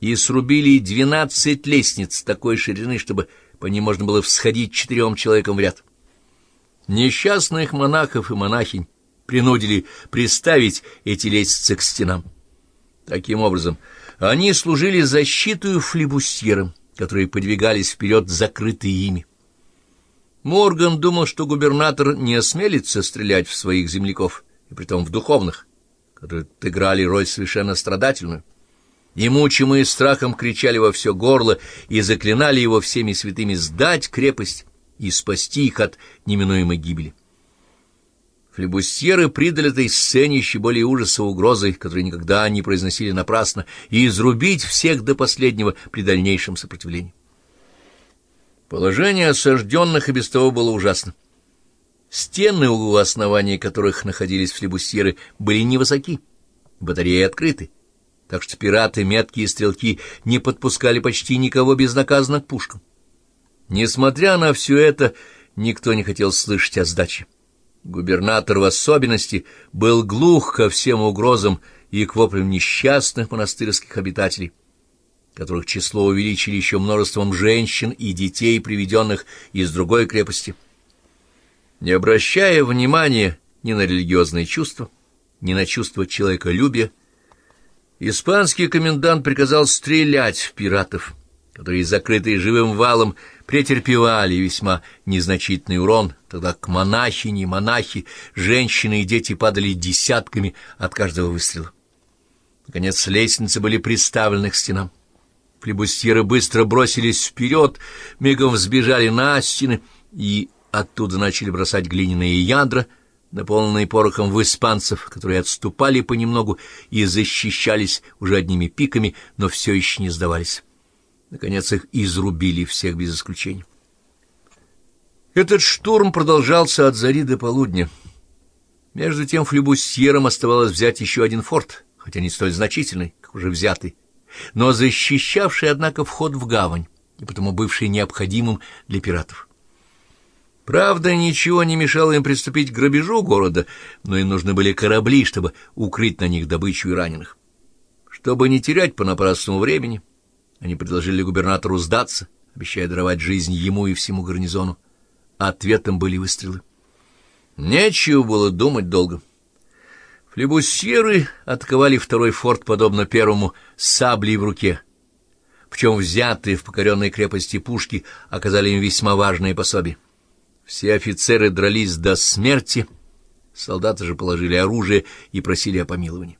и срубили двенадцать лестниц такой ширины, чтобы по ним можно было всходить четырем человекам в ряд. Несчастных монахов и монахинь принудили приставить эти лестницы к стенам. Таким образом, они служили защитой флибустьерам, которые подвигались вперед закрытые ими. Морган думал, что губернатор не осмелится стрелять в своих земляков, и притом в духовных, которые отыграли роль совершенно страдательную. И мучимые страхом кричали во все горло и заклинали его всеми святыми сдать крепость и спасти их от неминуемой гибели. Флебустьеры придали этой сцене еще более ужаса угрозой, которые никогда не произносили напрасно, и изрубить всех до последнего при дальнейшем сопротивлении. Положение осажденных и без того было ужасно. Стены, у основания которых находились флебустьеры, были невысоки, батареи открыты, так что пираты, меткие стрелки не подпускали почти никого безнаказанно к пушкам. Несмотря на все это, никто не хотел слышать о сдаче. Губернатор в особенности был глух ко всем угрозам и к воплям несчастных монастырских обитателей, которых число увеличили еще множеством женщин и детей, приведенных из другой крепости. Не обращая внимания ни на религиозные чувства, ни на чувство человеколюбия, испанский комендант приказал стрелять в пиратов, которые, закрытые живым валом, претерпевали весьма незначительный урон, тогда к монахини, монахи, женщины и дети падали десятками от каждого выстрела. Наконец лестницы были приставлены к стенам. Флебустьеры быстро бросились вперед, мигом взбежали на стены и оттуда начали бросать глиняные ядра, наполненные порохом в испанцев, которые отступали понемногу и защищались уже одними пиками, но все еще не сдавались. Наконец их изрубили всех без исключения. Этот штурм продолжался от зари до полудня. Между тем флебустьерам оставалось взять еще один форт, хотя не столь значительный, как уже взятый, но защищавший, однако, вход в гавань, и потому бывший необходимым для пиратов. Правда, ничего не мешало им приступить к грабежу города, но им нужны были корабли, чтобы укрыть на них добычу и раненых. Чтобы не терять понапрасному времени, они предложили губернатору сдаться, обещая даровать жизнь ему и всему гарнизону. Ответом были выстрелы. Нечего было думать долго. Флебусьеры атаковали второй форт, подобно первому, саблей в руке. Причем взятые в покоренной крепости пушки оказали им весьма важное пособие. Все офицеры дрались до смерти, солдаты же положили оружие и просили о помиловании.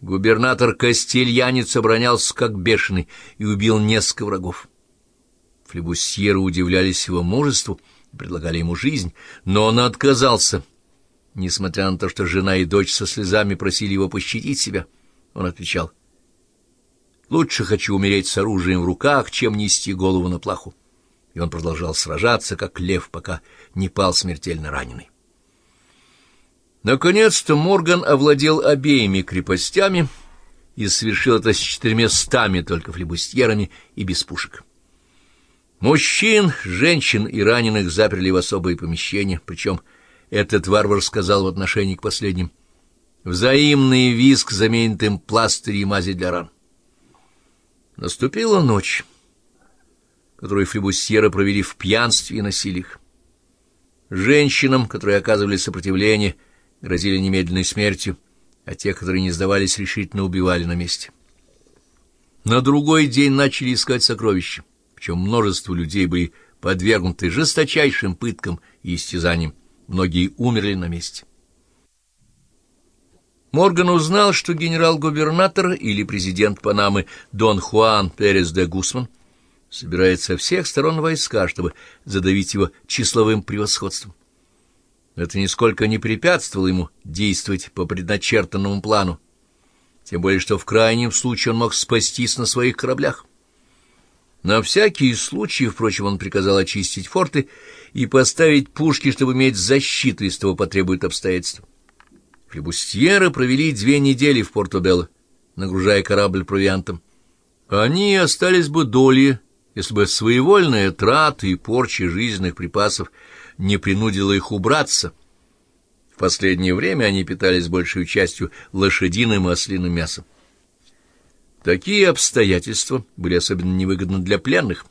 Губернатор Кастильянец оборонялся как бешеный и убил несколько врагов. Флебусьеры удивлялись его мужеству и предлагали ему жизнь, но он отказался. Несмотря на то, что жена и дочь со слезами просили его пощадить себя, он отвечал, «Лучше хочу умереть с оружием в руках, чем нести голову на плаху». И он продолжал сражаться, как лев, пока не пал смертельно раненый. Наконец-то Морган овладел обеими крепостями и совершил это с четырьмястами только флебустьерами и без пушек. Мужчин, женщин и раненых заперли в особые помещения, причем этот варвар сказал в отношении к последним «взаимный виск заменит им пластыри и мази для ран». Наступила ночь, которую флебустьеры провели в пьянстве и насилиях. Женщинам, которые оказывали сопротивление, грозили немедленной смертью, а тех, которые не сдавались, решительно убивали на месте. На другой день начали искать сокровища, причем множество людей были подвергнуты жесточайшим пыткам и истязаниям, многие умерли на месте. Морган узнал, что генерал-губернатор или президент Панамы Дон Хуан Перес де Гусман собирает со всех сторон войска, чтобы задавить его числовым превосходством. Это нисколько не препятствовало ему действовать по предначертанному плану, тем более что в крайнем случае он мог спастись на своих кораблях. На всякий случай, впрочем, он приказал очистить форты и поставить пушки, чтобы иметь защиту, если того потребует обстоятельства. Флебустьеры провели две недели в Порто-Белло, нагружая корабль провиантом. Они остались бы долей, если бы своевольная трата и порча жизненных припасов не принудила их убраться. В последнее время они питались большей частью лошадиным и ослиным мясом. Такие обстоятельства были особенно невыгодны для пленных,